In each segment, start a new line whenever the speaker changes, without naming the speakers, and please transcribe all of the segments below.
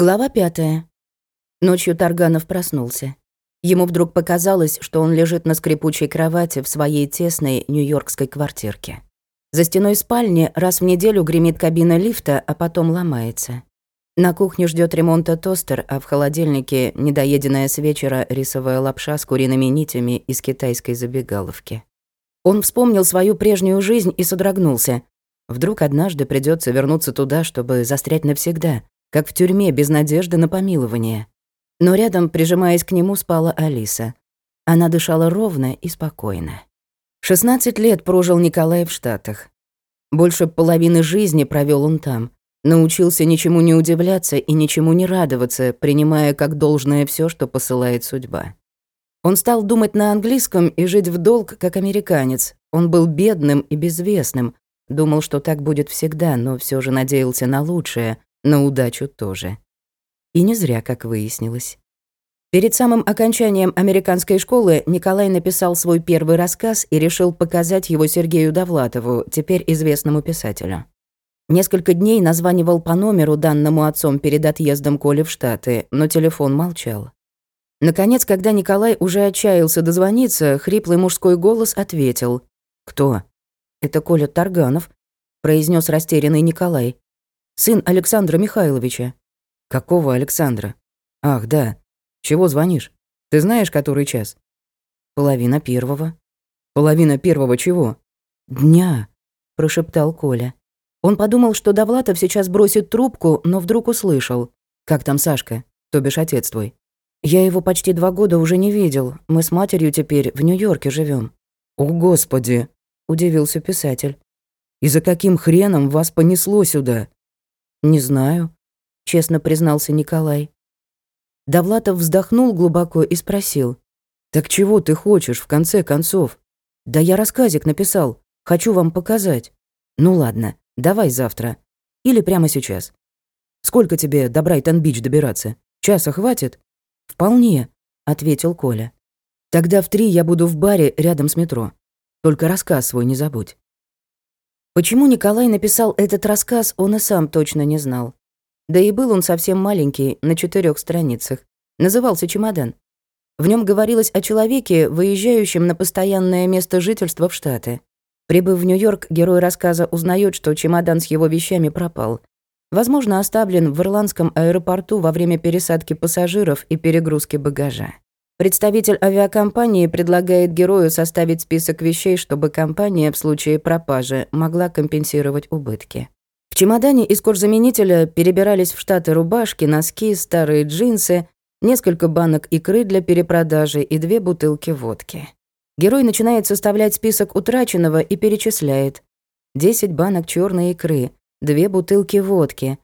Глава пятая. Ночью Тарганов проснулся. Ему вдруг показалось, что он лежит на скрипучей кровати в своей тесной нью-йоркской квартирке. За стеной спальни раз в неделю гремит кабина лифта, а потом ломается. На кухне ждет ремонта тостер, а в холодильнике недоеденная с вечера рисовая лапша с куриными нитями из китайской забегаловки. Он вспомнил свою прежнюю жизнь и содрогнулся. Вдруг однажды придется вернуться туда, чтобы застрять навсегда, как в тюрьме без надежды на помилование. Но рядом, прижимаясь к нему, спала Алиса. Она дышала ровно и спокойно. 16 лет прожил Николай в Штатах. Больше половины жизни провел он там. Научился ничему не удивляться и ничему не радоваться, принимая как должное все, что посылает судьба. Он стал думать на английском и жить в долг, как американец. Он был бедным и безвестным. Думал, что так будет всегда, но все же надеялся на лучшее, на удачу тоже. И не зря, как выяснилось. Перед самым окончанием американской школы Николай написал свой первый рассказ и решил показать его Сергею Довлатову, теперь известному писателю. Несколько дней названивал по номеру, данному отцом перед отъездом Коли в Штаты, но телефон молчал. Наконец, когда Николай уже отчаялся дозвониться, хриплый мужской голос ответил. «Кто?» «Это Коля Тарганов», — произнес растерянный Николай. Сын Александра Михайловича». «Какого Александра?» «Ах, да. Чего звонишь? Ты знаешь, который час?» «Половина первого». «Половина первого чего?» «Дня», — прошептал Коля. Он подумал, что Довлатов сейчас бросит трубку, но вдруг услышал. «Как там Сашка? То бишь отец твой?» «Я его почти два года уже не видел. Мы с матерью теперь в Нью-Йорке живем. «О, Господи!» — удивился писатель. «И за каким хреном вас понесло сюда?» «Не знаю», — честно признался Николай. Довлатов вздохнул глубоко и спросил. «Так чего ты хочешь, в конце концов?» «Да я рассказик написал. Хочу вам показать». «Ну ладно, давай завтра. Или прямо сейчас. Сколько тебе до Брайтон-Бич добираться? Часа хватит?» «Вполне», — ответил Коля. «Тогда в три я буду в баре рядом с метро. Только рассказ свой не забудь». Почему Николай написал этот рассказ, он и сам точно не знал. Да и был он совсем маленький, на четырех страницах. Назывался «Чемодан». В нем говорилось о человеке, выезжающем на постоянное место жительства в Штаты. Прибыв в Нью-Йорк, герой рассказа узнает, что чемодан с его вещами пропал. Возможно, оставлен в ирландском аэропорту во время пересадки пассажиров и перегрузки багажа. Представитель авиакомпании предлагает герою составить список вещей, чтобы компания в случае пропажи могла компенсировать убытки. В чемодане из кожзаменителя перебирались в Штаты рубашки, носки, старые джинсы, несколько банок икры для перепродажи и две бутылки водки. Герой начинает составлять список утраченного и перечисляет. 10 банок черной икры, две бутылки водки,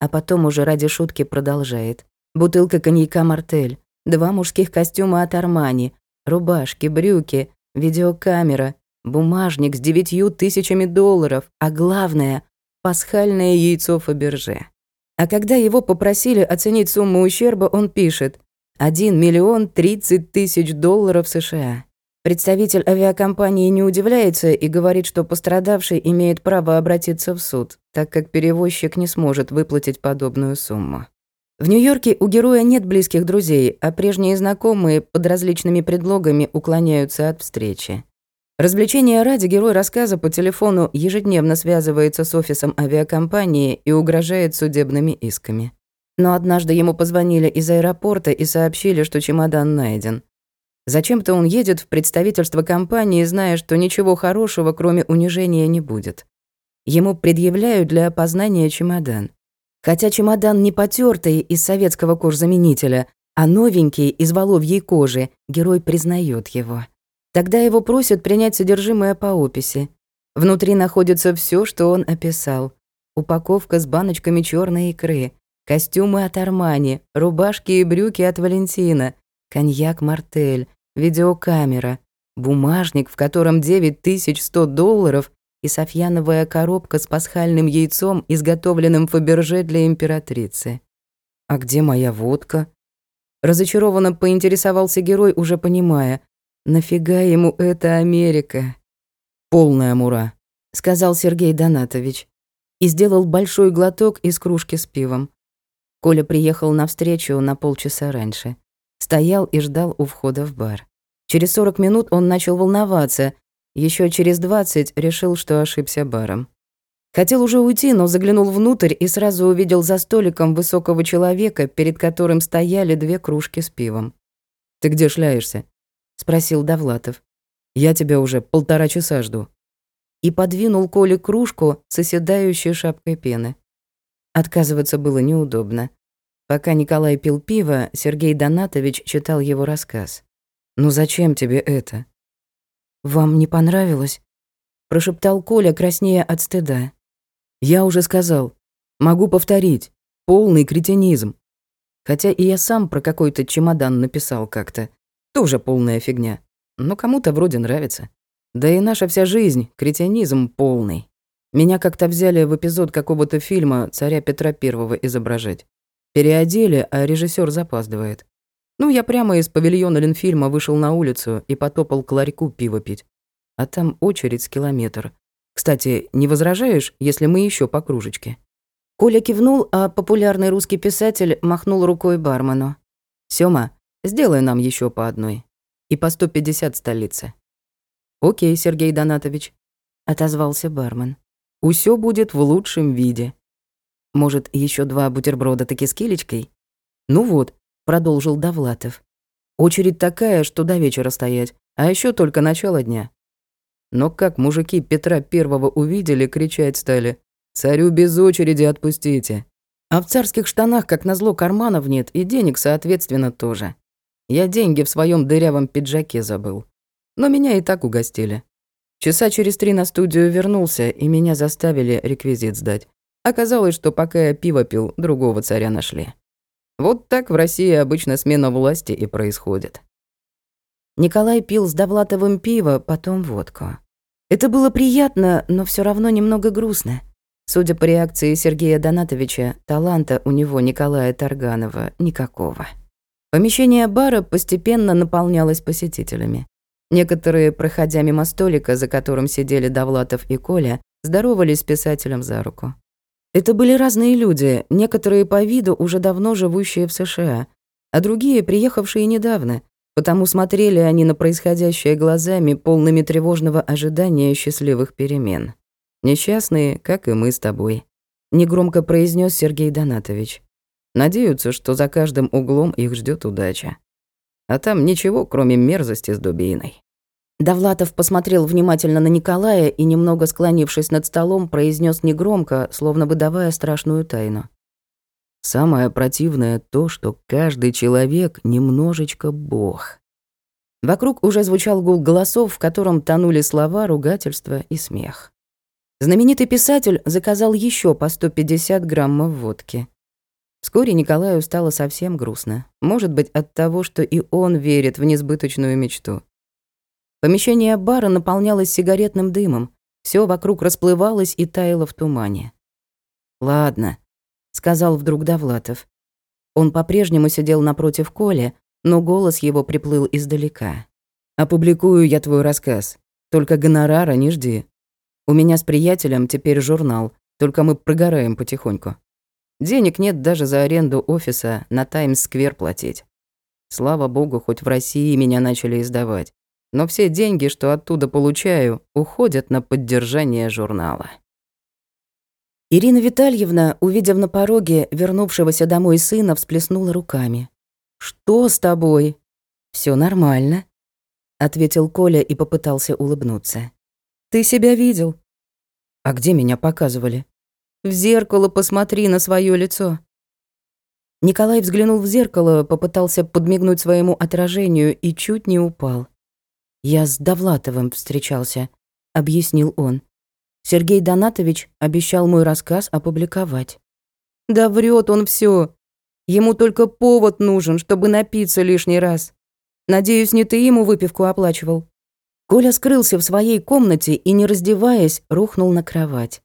а потом уже ради шутки продолжает. Бутылка коньяка «Мартель», два мужских костюма от Армани, рубашки, брюки, видеокамера, бумажник с девятью тысячами долларов, а главное — пасхальное яйцо Фаберже. А когда его попросили оценить сумму ущерба, он пишет «1 миллион 30 тысяч долларов США». Представитель авиакомпании не удивляется и говорит, что пострадавший имеет право обратиться в суд, так как перевозчик не сможет выплатить подобную сумму. В Нью-Йорке у героя нет близких друзей, а прежние знакомые под различными предлогами уклоняются от встречи. Развлечение ради герой рассказа по телефону ежедневно связывается с офисом авиакомпании и угрожает судебными исками. Но однажды ему позвонили из аэропорта и сообщили, что чемодан найден. Зачем-то он едет в представительство компании, зная, что ничего хорошего, кроме унижения, не будет. Ему предъявляют для опознания чемодан. Хотя чемодан не потертый из советского кожзаменителя, а новенький из воловьей кожи, герой признает его. Тогда его просят принять содержимое по описи. Внутри находится все, что он описал. Упаковка с баночками черной икры, костюмы от Армани, рубашки и брюки от Валентина, коньяк Мартель, видеокамера, бумажник, в котором 9100 долларов и софьяновая коробка с пасхальным яйцом, изготовленным Фаберже для императрицы. «А где моя водка?» Разочарованно поинтересовался герой, уже понимая, нафига ему эта Америка? «Полная мура», — сказал Сергей Донатович и сделал большой глоток из кружки с пивом. Коля приехал на встречу на полчаса раньше. Стоял и ждал у входа в бар. Через 40 минут он начал волноваться. Еще через 20 решил, что ошибся баром. Хотел уже уйти, но заглянул внутрь и сразу увидел за столиком высокого человека, перед которым стояли две кружки с пивом. «Ты где шляешься?» — спросил Довлатов. «Я тебя уже полтора часа жду». И подвинул Коле кружку с оседающей шапкой пены. Отказываться было неудобно. Пока Николай пил пиво, Сергей Донатович читал его рассказ. «Ну зачем тебе это?» «Вам не понравилось?» — прошептал Коля, краснея от стыда. «Я уже сказал. Могу повторить. Полный кретинизм. Хотя и я сам про какой-то чемодан написал как-то. Тоже полная фигня. Но кому-то вроде нравится. Да и наша вся жизнь — кретинизм полный. Меня как-то взяли в эпизод какого-то фильма царя Петра Первого изображать. Переодели, а режиссер запаздывает. Ну, я прямо из павильона Ленфильма вышел на улицу и потопал к ларьку пиво пить. А там очередь с километр. Кстати, не возражаешь, если мы еще по кружечке?» Коля кивнул, а популярный русский писатель махнул рукой бармену. «Сёма, сделай нам еще по одной. И по 150 столицы». «Окей, Сергей Донатович», — отозвался бармен. «Усё будет в лучшем виде. Может, еще два бутерброда таки с килечкой? Ну вот, продолжил Довлатов. Очередь такая, что до вечера стоять, а еще только начало дня. Но как мужики Петра Первого увидели, кричать стали. «Царю без очереди отпустите!» А в царских штанах, как назло, карманов нет, и денег, соответственно, тоже. Я деньги в своем дырявом пиджаке забыл. Но меня и так угостили. Часа через три на студию вернулся, и меня заставили реквизит сдать. Оказалось, что пока я пиво пил, другого царя нашли. Вот так в России обычно смена власти и происходит. Николай пил с Довлатовым пиво, потом водку. Это было приятно, но все равно немного грустно. Судя по реакции Сергея Донатовича, таланта у него Николая Тарганова никакого. Помещение бара постепенно наполнялось посетителями. Некоторые, проходя мимо столика, за которым сидели Довлатов и Коля, здоровались с писателем за руку. Это были разные люди, некоторые по виду уже давно живущие в США, а другие приехавшие недавно, потому смотрели они на происходящее глазами, полными тревожного ожидания счастливых перемен. Несчастные, как и мы с тобой, негромко произнес Сергей Донатович. Надеются, что за каждым углом их ждет удача. А там ничего, кроме мерзости с дубиной. Довлатов посмотрел внимательно на Николая и, немного склонившись над столом, произнес негромко, словно выдавая страшную тайну. «Самое противное то, что каждый человек немножечко бог». Вокруг уже звучал гул голосов, в котором тонули слова, ругательства и смех. Знаменитый писатель заказал еще по 150 граммов водки. Вскоре Николаю стало совсем грустно. Может быть, от того, что и он верит в несбыточную мечту. Помещение бара наполнялось сигаретным дымом. Все вокруг расплывалось и таяло в тумане. «Ладно», — сказал вдруг Довлатов. Он по-прежнему сидел напротив Коля, но голос его приплыл издалека. «Опубликую я твой рассказ. Только гонорара не жди. У меня с приятелем теперь журнал, только мы прогораем потихоньку. Денег нет даже за аренду офиса на Таймс-сквер платить. Слава богу, хоть в России меня начали издавать но все деньги, что оттуда получаю, уходят на поддержание журнала. Ирина Витальевна, увидев на пороге вернувшегося домой сына, всплеснула руками. «Что с тобой?» Все нормально», — ответил Коля и попытался улыбнуться. «Ты себя видел?» «А где меня показывали?» «В зеркало посмотри на свое лицо». Николай взглянул в зеркало, попытался подмигнуть своему отражению и чуть не упал. «Я с Довлатовым встречался», — объяснил он. Сергей Донатович обещал мой рассказ опубликовать. «Да врет он все. Ему только повод нужен, чтобы напиться лишний раз. Надеюсь, не ты ему выпивку оплачивал». Коля скрылся в своей комнате и, не раздеваясь, рухнул на кровать.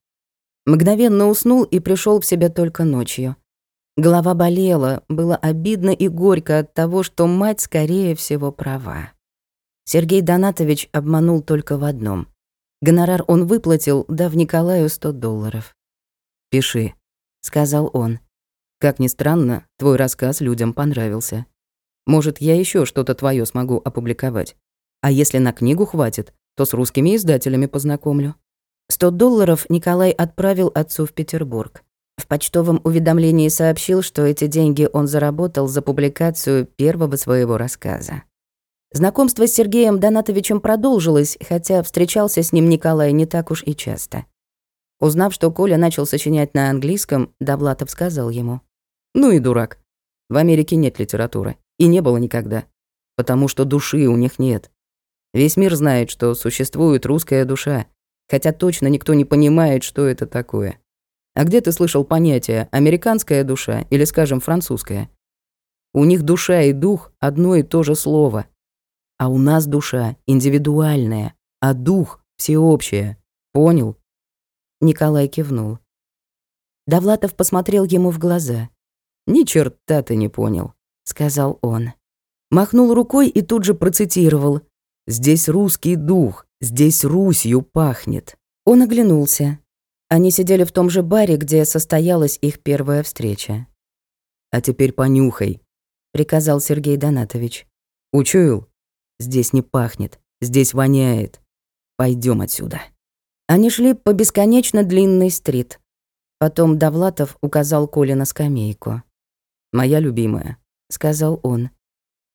Мгновенно уснул и пришел в себя только ночью. Голова болела, было обидно и горько от того, что мать, скорее всего, права. Сергей Донатович обманул только в одном. Гонорар он выплатил, дав Николаю 100 долларов. «Пиши», — сказал он. Как ни странно, твой рассказ людям понравился. Может, я еще что-то твое смогу опубликовать. А если на книгу хватит, то с русскими издателями познакомлю. Сто долларов Николай отправил отцу в Петербург. В почтовом уведомлении сообщил, что эти деньги он заработал за публикацию первого своего рассказа. Знакомство с Сергеем Донатовичем продолжилось, хотя встречался с ним Николай не так уж и часто. Узнав, что Коля начал сочинять на английском, Довлатов сказал ему. «Ну и дурак. В Америке нет литературы. И не было никогда. Потому что души у них нет. Весь мир знает, что существует русская душа, хотя точно никто не понимает, что это такое. А где ты слышал понятие «американская душа» или, скажем, «французская»? У них душа и дух — одно и то же слово. А у нас душа индивидуальная, а дух — всеобщая. Понял? Николай кивнул. Довлатов посмотрел ему в глаза. «Ни черта ты не понял», — сказал он. Махнул рукой и тут же процитировал. «Здесь русский дух, здесь Русью пахнет». Он оглянулся. Они сидели в том же баре, где состоялась их первая встреча. «А теперь понюхай», — приказал Сергей Донатович. «Учуял? Здесь не пахнет, здесь воняет. Пойдем отсюда». Они шли по бесконечно длинной стрит. Потом Довлатов указал Коле на скамейку. «Моя любимая», — сказал он.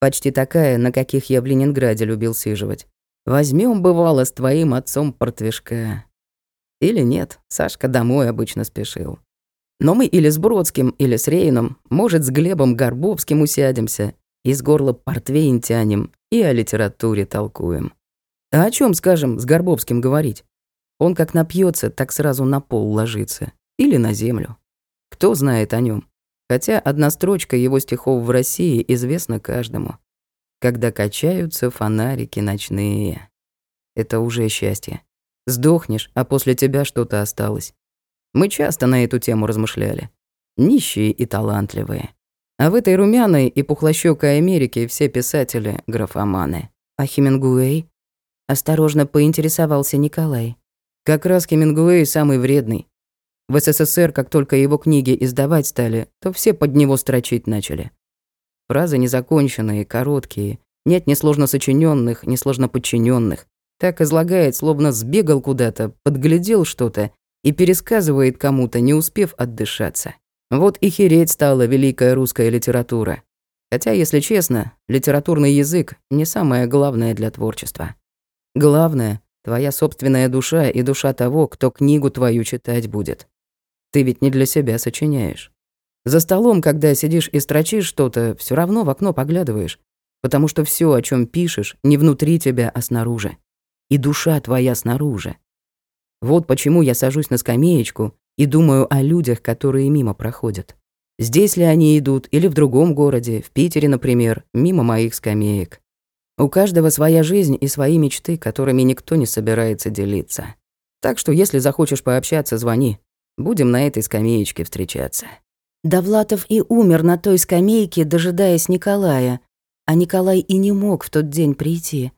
«Почти такая, на каких я в Ленинграде любил сиживать. Возьмем, бывало, с твоим отцом портвишка. Или нет, Сашка домой обычно спешил. Но мы или с Бродским, или с Рейном, может, с Глебом Горбовским усядемся, из горла портвейн тянем и о литературе толкуем. А о чем, скажем, с Горбовским говорить? Он как напьется, так сразу на пол ложится. Или на землю. Кто знает о нем? Хотя одна строчка его стихов в России известна каждому. Когда качаются фонарики ночные. Это уже счастье. Сдохнешь, а после тебя что-то осталось. Мы часто на эту тему размышляли. Нищие и талантливые. А в этой румяной и пухлощёкой Америке все писатели — графоманы. А Хемингуэй? Осторожно поинтересовался Николай. Как раз Хемингуэй самый вредный. В СССР, как только его книги издавать стали, то все под него строчить начали. Фразы незаконченные, короткие, нет ни сложно сочиненных, ни сложно подчиненных. Так излагает, словно сбегал куда-то, подглядел что-то и пересказывает кому-то, не успев отдышаться. Вот и хереть стала великая русская литература. Хотя, если честно, литературный язык не самое главное для творчества. Главное — твоя собственная душа и душа того, кто книгу твою читать будет. Ты ведь не для себя сочиняешь. За столом, когда сидишь и строчишь что-то, все равно в окно поглядываешь, потому что все, о чем пишешь, не внутри тебя, а снаружи и душа твоя снаружи. Вот почему я сажусь на скамеечку и думаю о людях, которые мимо проходят. Здесь ли они идут или в другом городе, в Питере, например, мимо моих скамеек. У каждого своя жизнь и свои мечты, которыми никто не собирается делиться. Так что если захочешь пообщаться, звони. Будем на этой скамеечке встречаться. Довлатов и умер на той скамейке, дожидаясь Николая. А Николай и не мог в тот день прийти.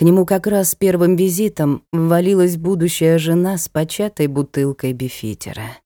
К нему как раз с первым визитом ввалилась будущая жена с початой бутылкой бифитера.